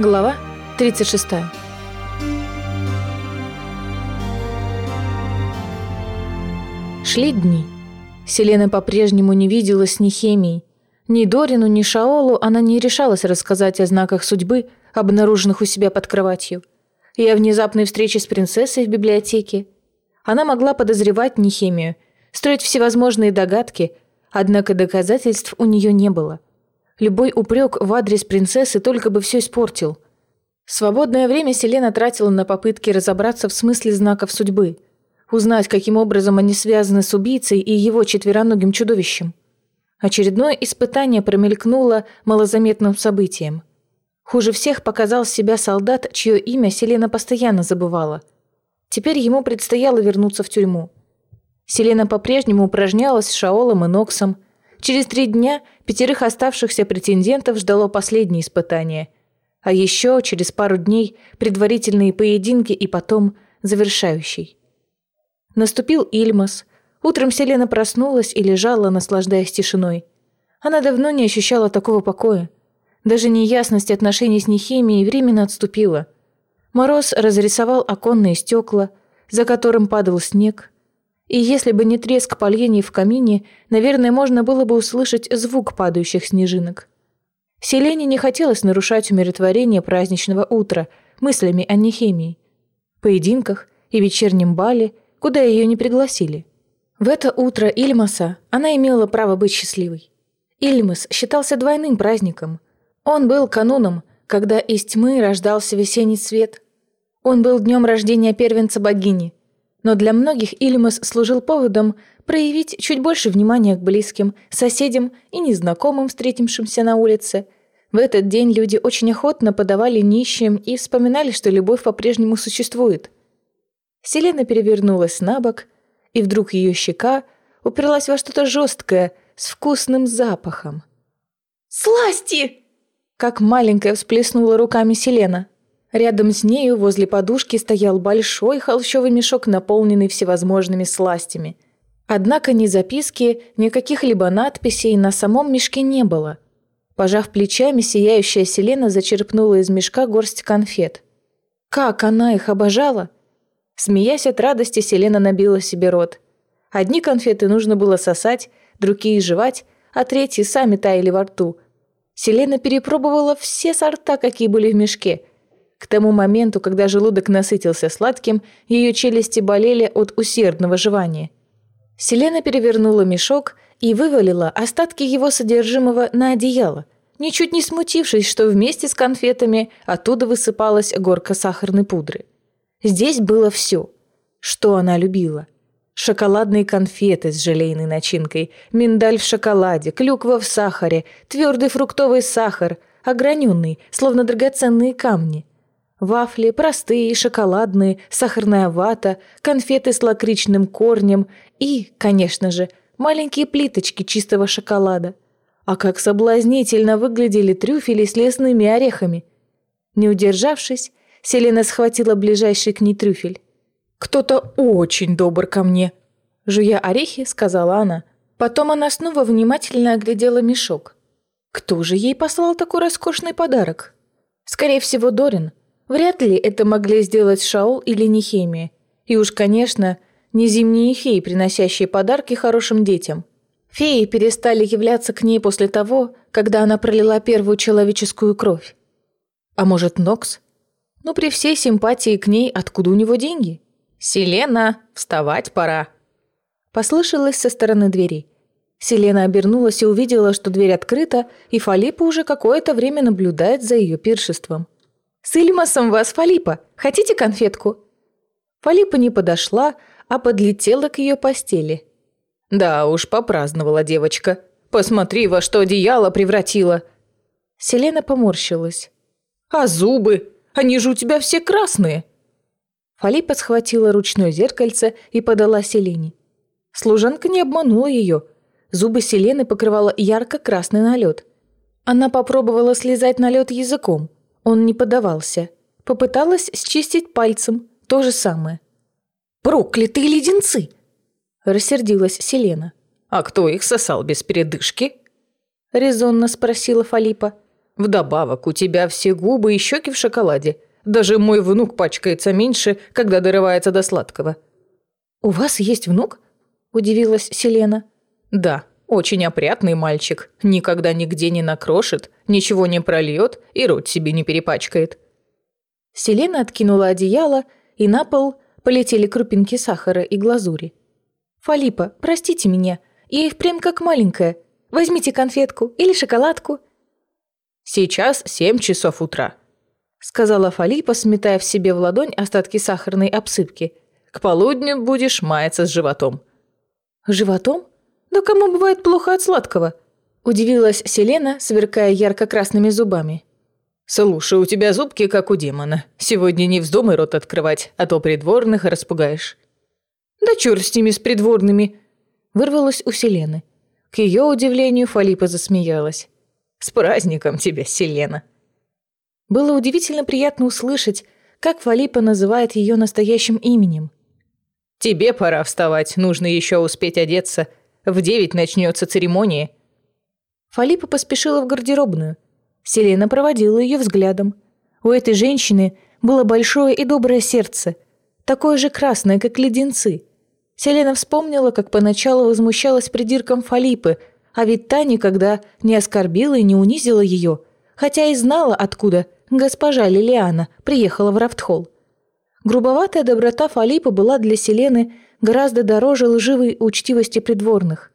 Глава 36. Шли дни. Селена по-прежнему не виделась ни хемией. Ни Дорину, ни Шаолу она не решалась рассказать о знаках судьбы, обнаруженных у себя под кроватью. И о внезапной встрече с принцессой в библиотеке. Она могла подозревать Нехемию, строить всевозможные догадки, однако доказательств у нее не было. Любой упрек в адрес принцессы только бы все испортил. Свободное время Селена тратила на попытки разобраться в смысле знаков судьбы – Узнать, каким образом они связаны с убийцей и его четвероногим чудовищем. Очередное испытание промелькнуло малозаметным событием. Хуже всех показал себя солдат, чье имя Селена постоянно забывала. Теперь ему предстояло вернуться в тюрьму. Селена по-прежнему упражнялась с Шаолом и Ноксом. Через три дня пятерых оставшихся претендентов ждало последнее испытание. А еще через пару дней предварительные поединки и потом завершающий. Наступил Ильмас. Утром Селена проснулась и лежала, наслаждаясь тишиной. Она давно не ощущала такого покоя. Даже неясность отношений с Нехемией временно отступила. Мороз разрисовал оконные стекла, за которым падал снег. И если бы не треск поленьев в камине, наверное, можно было бы услышать звук падающих снежинок. Селене не хотелось нарушать умиротворение праздничного утра мыслями о Нехемии. Поединках и вечернем бале – куда ее не пригласили. В это утро Ильмаса она имела право быть счастливой. Ильмас считался двойным праздником. Он был кануном, когда из тьмы рождался весенний свет. Он был днем рождения первенца богини. Но для многих Ильмас служил поводом проявить чуть больше внимания к близким, соседям и незнакомым, встретившимся на улице. В этот день люди очень охотно подавали нищим и вспоминали, что любовь по-прежнему существует – Селена перевернулась на бок, и вдруг ее щека уперлась во что-то жесткое с вкусным запахом. «Сласти!» Как маленькая всплеснула руками Селена. Рядом с нею возле подушки стоял большой холщовый мешок, наполненный всевозможными сластями. Однако ни записки, ни каких-либо надписей на самом мешке не было. Пожав плечами, сияющая Селена зачерпнула из мешка горсть конфет. Как она их обожала! Смеясь от радости, Селена набила себе рот. Одни конфеты нужно было сосать, другие жевать, а третьи сами таяли во рту. Селена перепробовала все сорта, какие были в мешке. К тому моменту, когда желудок насытился сладким, ее челюсти болели от усердного жевания. Селена перевернула мешок и вывалила остатки его содержимого на одеяло, ничуть не смутившись, что вместе с конфетами оттуда высыпалась горка сахарной пудры. Здесь было все, что она любила. Шоколадные конфеты с желейной начинкой, миндаль в шоколаде, клюква в сахаре, твердый фруктовый сахар, ограненный, словно драгоценные камни. Вафли, простые, шоколадные, сахарная вата, конфеты с лакричным корнем и, конечно же, маленькие плиточки чистого шоколада. А как соблазнительно выглядели трюфели с лесными орехами. Не удержавшись, Селена схватила ближайший к ней трюфель. «Кто-то очень добр ко мне», — жуя орехи, сказала она. Потом она снова внимательно оглядела мешок. Кто же ей послал такой роскошный подарок? Скорее всего, Дорин. Вряд ли это могли сделать Шаул или Нехемия. И уж, конечно, не зимние феи, приносящие подарки хорошим детям. Феи перестали являться к ней после того, когда она пролила первую человеческую кровь. А может, Нокс? Но при всей симпатии к ней откуда у него деньги? «Селена, вставать пора!» Послышалось со стороны двери. Селена обернулась и увидела, что дверь открыта, и Фалипа уже какое-то время наблюдает за ее пиршеством. «С Ильмасом вас, Фалипа! Хотите конфетку?» Фалипа не подошла, а подлетела к ее постели. «Да уж, попраздновала девочка. Посмотри, во что одеяло превратила!» Селена поморщилась. «А зубы? Они же у тебя все красные!» Фалипа схватила ручное зеркальце и подала Селене. Служанка не обманула ее. Зубы Селены покрывала ярко-красный налет. Она попробовала слезать налет языком. Он не подавался. Попыталась счистить пальцем. То же самое. «Проклятые леденцы!» Рассердилась Селена. «А кто их сосал без передышки?» Резонно спросила Фалипа. Вдобавок, у тебя все губы и щеки в шоколаде. Даже мой внук пачкается меньше, когда дорывается до сладкого». «У вас есть внук?» – удивилась Селена. «Да, очень опрятный мальчик. Никогда нигде не накрошит, ничего не прольет и рот себе не перепачкает». Селена откинула одеяло, и на пол полетели крупинки сахара и глазури. «Фалипа, простите меня, я и впрямь как маленькая. Возьмите конфетку или шоколадку». «Сейчас семь часов утра», — сказала Фалипа, сметая в себе в ладонь остатки сахарной обсыпки. «К полудню будешь маяться с животом». «Животом? Да кому бывает плохо от сладкого?» — удивилась Селена, сверкая ярко-красными зубами. «Слушай, у тебя зубки, как у демона. Сегодня не вздумай рот открывать, а то придворных распугаешь». «Да чёрт с ними, с придворными!» Вырвалось у Селены. К ее удивлению Фалипа засмеялась. «С праздником тебя, Селена!» Было удивительно приятно услышать, как Фалипа называет ее настоящим именем. «Тебе пора вставать, нужно еще успеть одеться. В девять начнется церемония». Фалипа поспешила в гардеробную – Селена проводила ее взглядом. У этой женщины было большое и доброе сердце, такое же красное, как леденцы. Селена вспомнила, как поначалу возмущалась придирком Фалипы, а ведь та никогда не оскорбила и не унизила ее, хотя и знала, откуда госпожа Лилиана приехала в Рафтхолл. Грубоватая доброта Фалипы была для Селены гораздо дороже лживой учтивости придворных.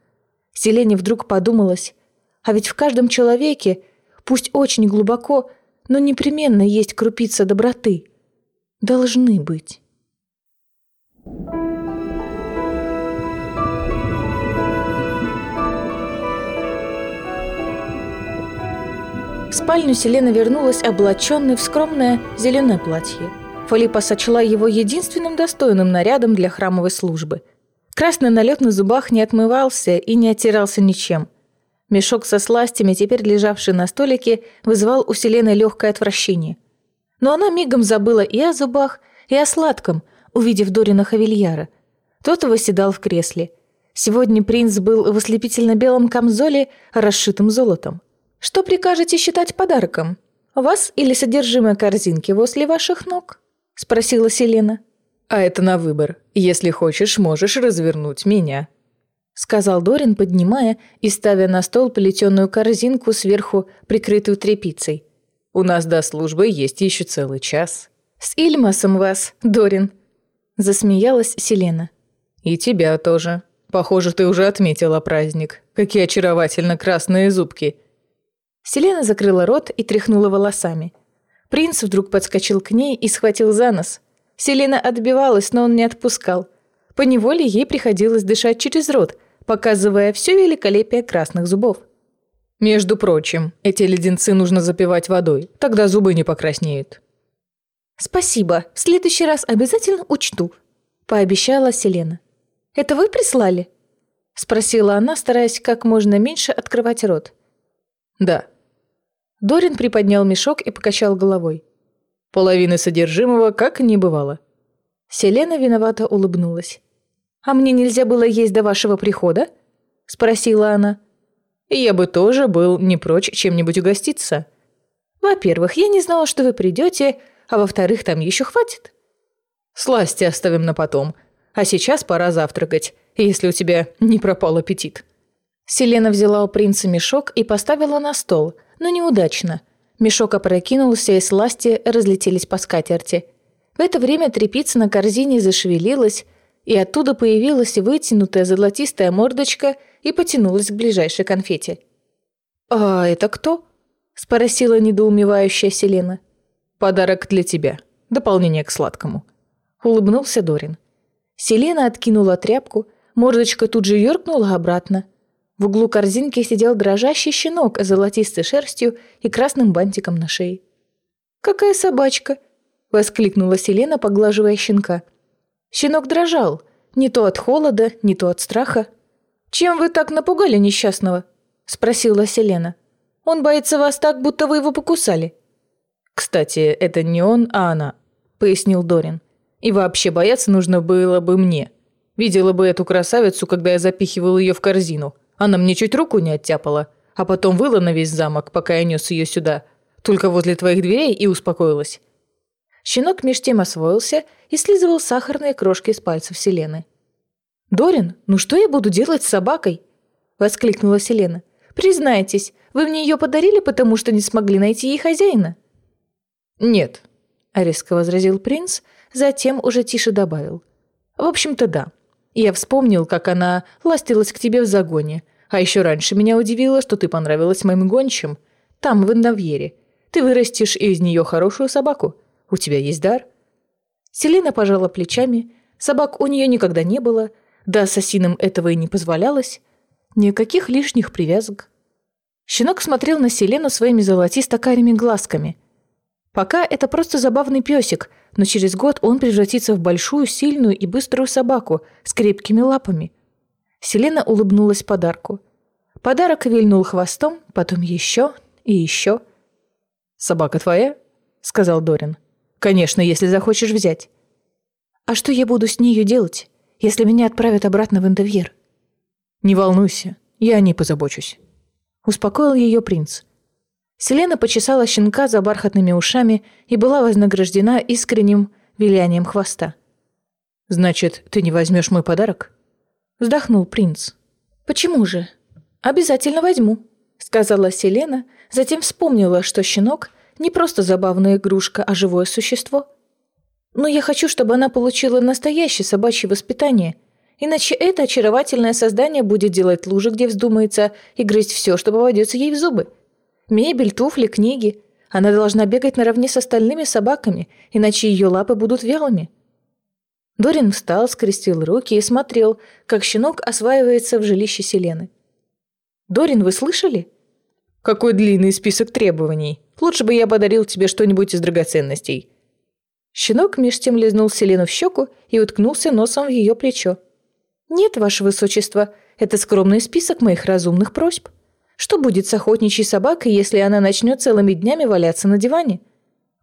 Селене вдруг подумалось, а ведь в каждом человеке – Пусть очень глубоко, но непременно есть крупица доброты. Должны быть. В спальню Селена вернулась облаченной в скромное зеленое платье. Фалипа сочла его единственным достойным нарядом для храмовой службы. Красный налет на зубах не отмывался и не оттирался ничем – Мешок со сластями, теперь лежавший на столике, вызывал у Селены легкое отвращение. Но она мигом забыла и о зубах, и о сладком, увидев Дорина Хавильяра. Тот восседал в кресле. Сегодня принц был в ослепительно-белом камзоле, расшитым золотом. «Что прикажете считать подарком? Вас или содержимое корзинки возле ваших ног?» – спросила Селена. «А это на выбор. Если хочешь, можешь развернуть меня», сказал Дорин, поднимая и ставя на стол плетеную корзинку сверху, прикрытую тряпицей. «У нас до службы есть еще целый час». «С Ильмасом вас, Дорин!» Засмеялась Селена. «И тебя тоже. Похоже, ты уже отметила праздник. Какие очаровательно красные зубки!» Селена закрыла рот и тряхнула волосами. Принц вдруг подскочил к ней и схватил за нос. Селена отбивалась, но он не отпускал. Поневоле ей приходилось дышать через рот, показывая все великолепие красных зубов. «Между прочим, эти леденцы нужно запивать водой, тогда зубы не покраснеют». «Спасибо, в следующий раз обязательно учту», – пообещала Селена. «Это вы прислали?» – спросила она, стараясь как можно меньше открывать рот. «Да». Дорин приподнял мешок и покачал головой. Половины содержимого как не бывало. Селена виновато улыбнулась. «А мне нельзя было есть до вашего прихода?» – спросила она. «Я бы тоже был не прочь чем-нибудь угоститься. Во-первых, я не знала, что вы придете, а во-вторых, там еще хватит». «Сласти оставим на потом, а сейчас пора завтракать, если у тебя не пропал аппетит». Селена взяла у принца мешок и поставила на стол, но неудачно. Мешок опрокинулся, и сласти разлетелись по скатерти. В это время трепица на корзине зашевелилась, и оттуда появилась вытянутая золотистая мордочка и потянулась к ближайшей конфете. «А это кто?» – спросила недоумевающая Селена. «Подарок для тебя. Дополнение к сладкому», – улыбнулся Дорин. Селена откинула тряпку, мордочка тут же юркнула обратно. В углу корзинки сидел дрожащий щенок с золотистой шерстью и красным бантиком на шее. «Какая собачка!» – воскликнула Селена, поглаживая щенка – Щенок дрожал, не то от холода, не то от страха. «Чем вы так напугали несчастного?» – спросила Селена. «Он боится вас так, будто вы его покусали». «Кстати, это не он, а она», – пояснил Дорин. «И вообще бояться нужно было бы мне. Видела бы эту красавицу, когда я запихивал ее в корзину. Она мне чуть руку не оттяпала, а потом выла на весь замок, пока я нес ее сюда. Только возле твоих дверей и успокоилась. Щенок меж тем освоился и слизывал сахарные крошки с пальцев Селены. «Дорин, ну что я буду делать с собакой?» — воскликнула Селена. «Признайтесь, вы мне ее подарили, потому что не смогли найти ей хозяина?» «Нет», — резко возразил принц, затем уже тише добавил. «В общем-то, да. Я вспомнил, как она ластилась к тебе в загоне. А еще раньше меня удивило, что ты понравилась моим гончим. Там, в Индавьере. Ты вырастешь из нее хорошую собаку. У тебя есть дар?» Селена пожала плечами. Собак у нее никогда не было. Да ассасинам этого и не позволялось. Никаких лишних привязок. Щенок смотрел на Селену своими золотисто-карими глазками. Пока это просто забавный песик, но через год он превратится в большую, сильную и быструю собаку с крепкими лапами. Селена улыбнулась подарку. Подарок вильнул хвостом, потом еще и еще. «Собака твоя?» — сказал Дорин. «Конечно, если захочешь взять». «А что я буду с нею делать, если меня отправят обратно в Индовьер?» «Не волнуйся, я о ней позабочусь», — успокоил ее принц. Селена почесала щенка за бархатными ушами и была вознаграждена искренним вилянием хвоста. «Значит, ты не возьмешь мой подарок?» Вздохнул принц. «Почему же?» «Обязательно возьму», — сказала Селена, затем вспомнила, что щенок не просто забавная игрушка, а живое существо. «Но я хочу, чтобы она получила настоящее собачье воспитание Иначе это очаровательное создание будет делать лужи, где вздумается, и грызть все, что попадется ей в зубы. Мебель, туфли, книги. Она должна бегать наравне с остальными собаками, иначе ее лапы будут вялыми. Дорин встал, скрестил руки и смотрел, как щенок осваивается в жилище Селены. «Дорин, вы слышали?» «Какой длинный список требований. Лучше бы я подарил тебе что-нибудь из драгоценностей». Щенок меж тем лизнул Селену в щеку и уткнулся носом в ее плечо. «Нет, ваше высочество, это скромный список моих разумных просьб. Что будет с охотничьей собакой, если она начнет целыми днями валяться на диване?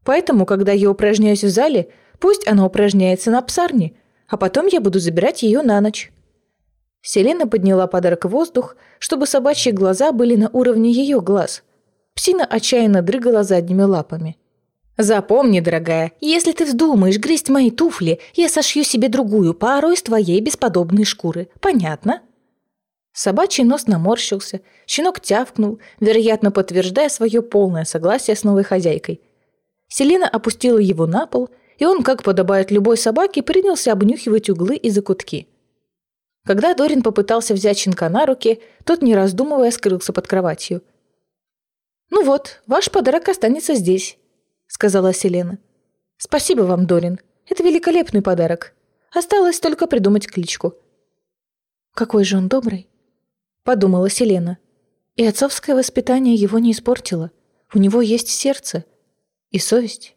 Поэтому, когда я упражняюсь в зале, пусть она упражняется на псарне, а потом я буду забирать ее на ночь». Селена подняла подарок в воздух, чтобы собачьи глаза были на уровне ее глаз. Псина отчаянно дрыгала задними лапами. Запомни, дорогая, если ты вздумаешь грызть мои туфли, я сошью себе другую пару из твоей бесподобной шкуры. Понятно?» Собачий нос наморщился, щенок тявкнул, вероятно, подтверждая свое полное согласие с новой хозяйкой. Селена опустила его на пол, и он, как подобает любой собаке, принялся обнюхивать углы и закутки. Когда Дорин попытался взять щенка на руки, тот, не раздумывая, скрылся под кроватью. «Ну вот, ваш подарок останется здесь сказала Селена. «Спасибо вам, Дорин. Это великолепный подарок. Осталось только придумать кличку». «Какой же он добрый», — подумала Селена. «И отцовское воспитание его не испортило. У него есть сердце и совесть».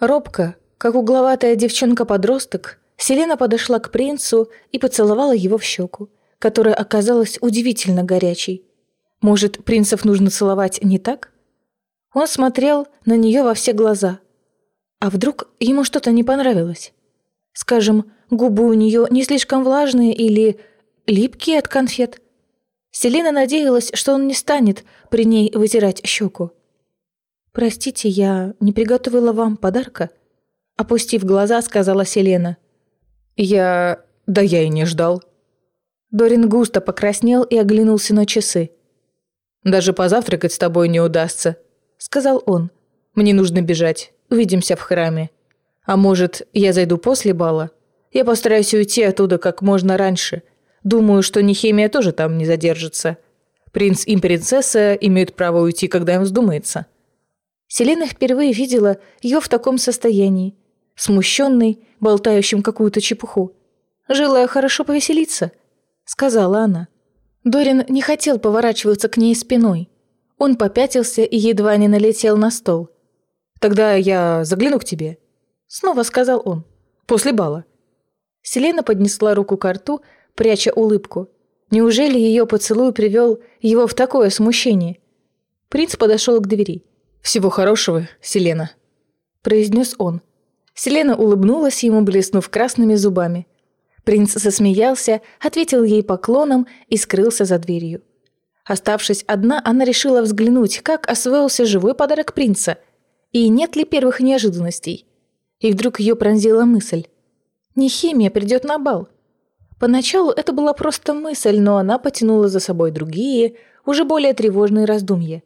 Робко, как угловатая девчонка-подросток, Селена подошла к принцу и поцеловала его в щеку, которая оказалась удивительно горячей. Может, принцев нужно целовать не так? Он смотрел на нее во все глаза. А вдруг ему что-то не понравилось? Скажем, губы у нее не слишком влажные или липкие от конфет? Селена надеялась, что он не станет при ней вытирать щеку. «Простите, я не приготовила вам подарка?» Опустив глаза, сказала Селена. «Я... да я и не ждал». Дорин густо покраснел и оглянулся на часы. «Даже позавтракать с тобой не удастся», сказал он. «Мне нужно бежать. Увидимся в храме. А может, я зайду после бала? Я постараюсь уйти оттуда как можно раньше. Думаю, что Нехемия тоже там не задержится. Принц и принцесса имеют право уйти, когда им вздумается». Селена впервые видела ее в таком состоянии. Смущенный, болтающим какую-то чепуху. «Желаю хорошо повеселиться», — сказала она. Дорин не хотел поворачиваться к ней спиной. Он попятился и едва не налетел на стол. «Тогда я загляну к тебе», — снова сказал он. «После бала». Селена поднесла руку к рту, пряча улыбку. Неужели ее поцелуй привел его в такое смущение? Принц подошел к двери. «Всего хорошего, Селена», — произнес он. Селена улыбнулась ему, блеснув красными зубами. Принц засмеялся, ответил ей поклоном и скрылся за дверью. Оставшись одна, она решила взглянуть, как освоился живой подарок принца, и нет ли первых неожиданностей. И вдруг ее пронзила мысль. Нехимия придет на бал. Поначалу это была просто мысль, но она потянула за собой другие, уже более тревожные раздумья.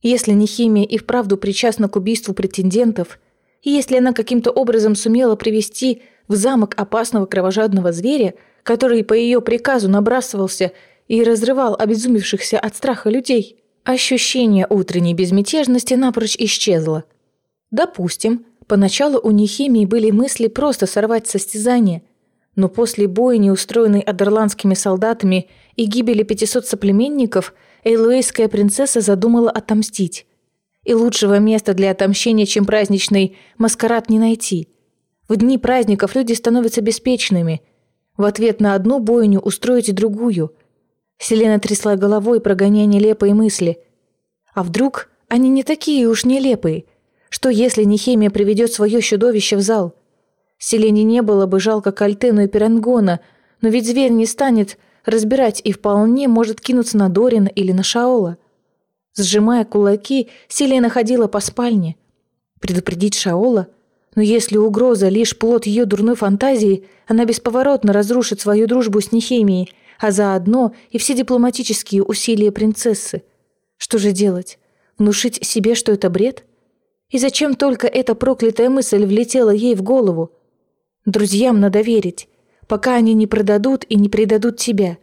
Если Нехимия и вправду причастна к убийству претендентов, и если она каким-то образом сумела привести в замок опасного кровожадного зверя, который по ее приказу набрасывался и разрывал обезумевшихся от страха людей, ощущение утренней безмятежности напрочь исчезло. Допустим, поначалу у Нехимии были мысли просто сорвать состязание – но после бойни, устроенной адерландскими солдатами и гибели 500 соплеменников, эйлуэйская принцесса задумала отомстить. И лучшего места для отомщения, чем праздничный маскарад, не найти. В дни праздников люди становятся беспечными. В ответ на одну бойню устроите другую. Селена трясла головой, прогоняя нелепые мысли. А вдруг они не такие уж нелепые? Что если Нехемия приведет свое чудовище в зал – Селене не было бы жалко Кальтену и Пирангона, но ведь зверь не станет разбирать и вполне может кинуться на Дорина или на Шаола. Сжимая кулаки, Селена ходила по спальне. Предупредить Шаола? Но если угроза лишь плод ее дурной фантазии, она бесповоротно разрушит свою дружбу с Нехемией, а заодно и все дипломатические усилия принцессы. Что же делать? Внушить себе, что это бред? И зачем только эта проклятая мысль влетела ей в голову? Друзьям надо верить, пока они не продадут и не предадут тебя.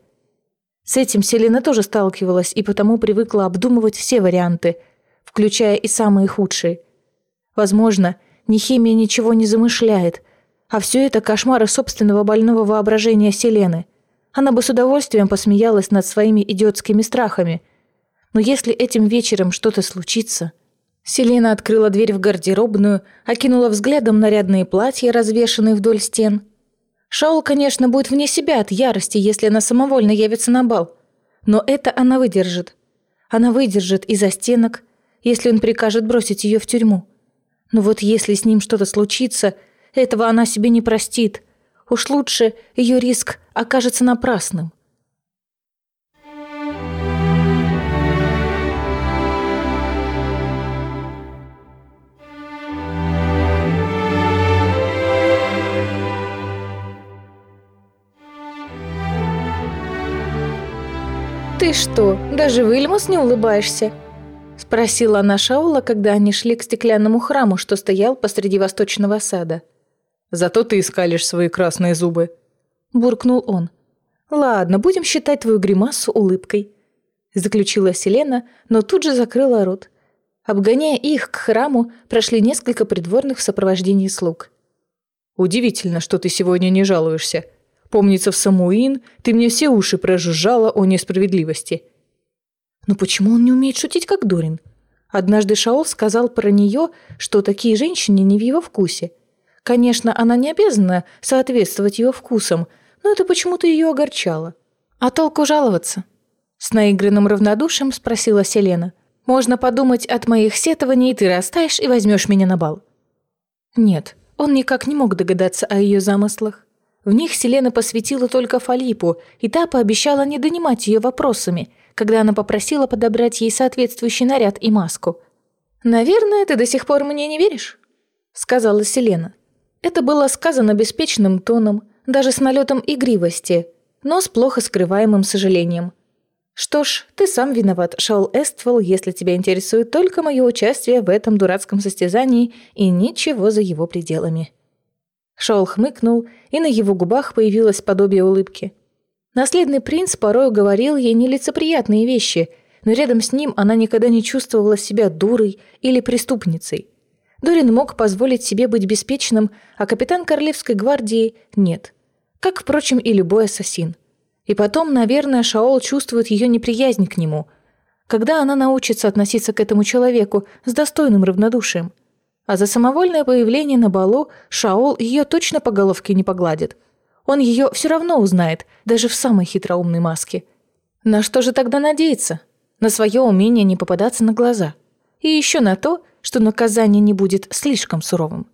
С этим Селена тоже сталкивалась и потому привыкла обдумывать все варианты, включая и самые худшие. Возможно, Нехимия ничего не замышляет, а все это кошмары собственного больного воображения Селены. Она бы с удовольствием посмеялась над своими идиотскими страхами. Но если этим вечером что-то случится... Селена открыла дверь в гардеробную, окинула взглядом нарядные платья, развешанные вдоль стен. Шаул, конечно, будет вне себя от ярости, если она самовольно явится на бал. Но это она выдержит. Она выдержит из-за стенок, если он прикажет бросить ее в тюрьму. Но вот если с ним что-то случится, этого она себе не простит. Уж лучше ее риск окажется напрасным. «Ты что, даже в Ильмус не улыбаешься?» Спросила она Шаула, когда они шли к стеклянному храму, что стоял посреди восточного сада. «Зато ты скалишь свои красные зубы», – буркнул он. «Ладно, будем считать твою гримасу улыбкой», – заключила Селена, но тут же закрыла рот. Обгоняя их к храму, прошли несколько придворных в сопровождении слуг. «Удивительно, что ты сегодня не жалуешься», Помнится, в Самуин ты мне все уши прожужжала о несправедливости. Но почему он не умеет шутить, как Дорин? Однажды Шаол сказал про нее, что такие женщины не в его вкусе. Конечно, она не обязана соответствовать его вкусам, но это почему-то ее огорчало. «А толку жаловаться?» С наигранным равнодушием спросила Селена. «Можно подумать, от моих сетований ты растаешь и возьмешь меня на бал». Нет, он никак не мог догадаться о ее замыслах. В них Селена посвятила только Фалипу, и та пообещала не донимать ее вопросами, когда она попросила подобрать ей соответствующий наряд и маску. «Наверное, ты до сих пор мне не веришь?» — сказала Селена. Это было сказано беспечным тоном, даже с налетом игривости, но с плохо скрываемым сожалением. «Что ж, ты сам виноват, Шаул Эствол, если тебя интересует только мое участие в этом дурацком состязании и ничего за его пределами». Шоул хмыкнул, и на его губах появилось подобие улыбки. Наследный принц порой говорил ей нелицеприятные вещи, но рядом с ним она никогда не чувствовала себя дурой или преступницей. Дорин мог позволить себе быть беспечным, а капитан Королевской гвардии – нет. Как, впрочем, и любой ассасин. И потом, наверное, Шаол чувствует ее неприязнь к нему. Когда она научится относиться к этому человеку с достойным равнодушием – а за самовольное появление на балу Шаол ее точно по головке не погладит. Он ее все равно узнает, даже в самой хитроумной маске. На что же тогда надеяться? На свое умение не попадаться на глаза. И еще на то, что наказание не будет слишком суровым.